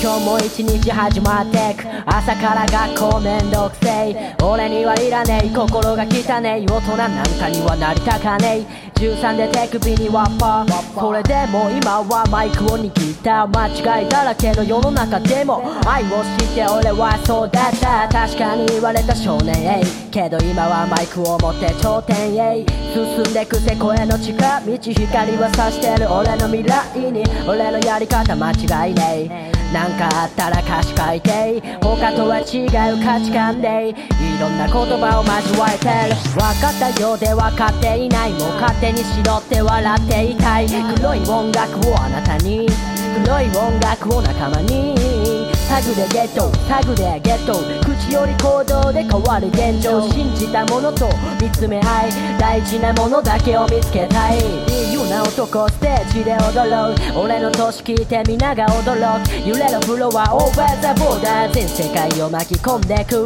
今日も一日始まってく。朝から学校めんどくせい。俺にはいらねえ心が汚ねえ大人なんかにはなりたかねえ13で手首にワッパー。それでも今はマイクを握った。間違いだらけの世の中でも。愛を知って俺はそうだった。確かに言われた少年。へけど今はマイクを持って頂点へ。進んでくせ声の近道。光は差してる。俺の未来に。俺のやり方間違いねえなんかあったら歌詞書いて他とは違う価値観でいろんな言葉を交えてる。分かったようで分かっていないもう勝手にしろって笑っていたい。黒い音楽をあなたに。黒い音楽を仲間に。タグでゲットタグでゲット。口より行動で変わる現状。信じたものと見つめ合い。大事なものだけを見つけたい。な男ステージで踊ろう。俺の年聞いて皆が驚く。揺れるフロアオーバーザボーダー全世界を巻き込んでく。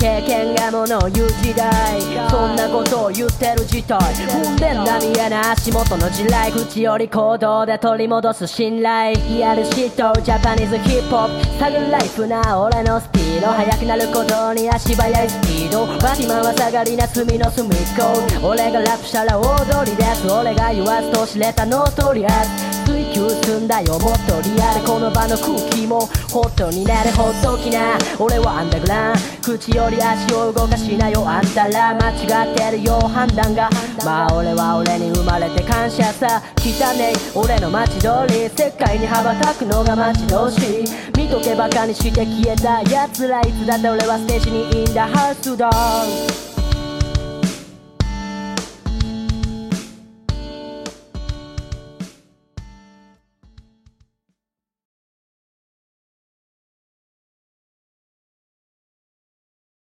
経験がものを言う時代。そんなことを言ってる事態踏んでんだ見えな足元の地雷口より行動で取り戻す信頼。リアルシットジャパニーズヒップホップ探るライフな俺のスピード。速くなることに足早いスピード。バティマンは下がりな隅の隅っこ。俺がラップしたら踊りです。俺が言わずと知れたのとりあえず追求すんだよもっとリアルこの場の空気もホットになるほっときな。俺はアンダーグラン。口より足を動かしなよ。あんたら間違ってるよ。判断が。まあ俺は俺に生まれて感謝さ。汚ね。俺の街通り世界に羽ばたくのが待ち遠し。い見とけばかにして消えた奴らいつだって俺はステージにいんだ。ハウスドン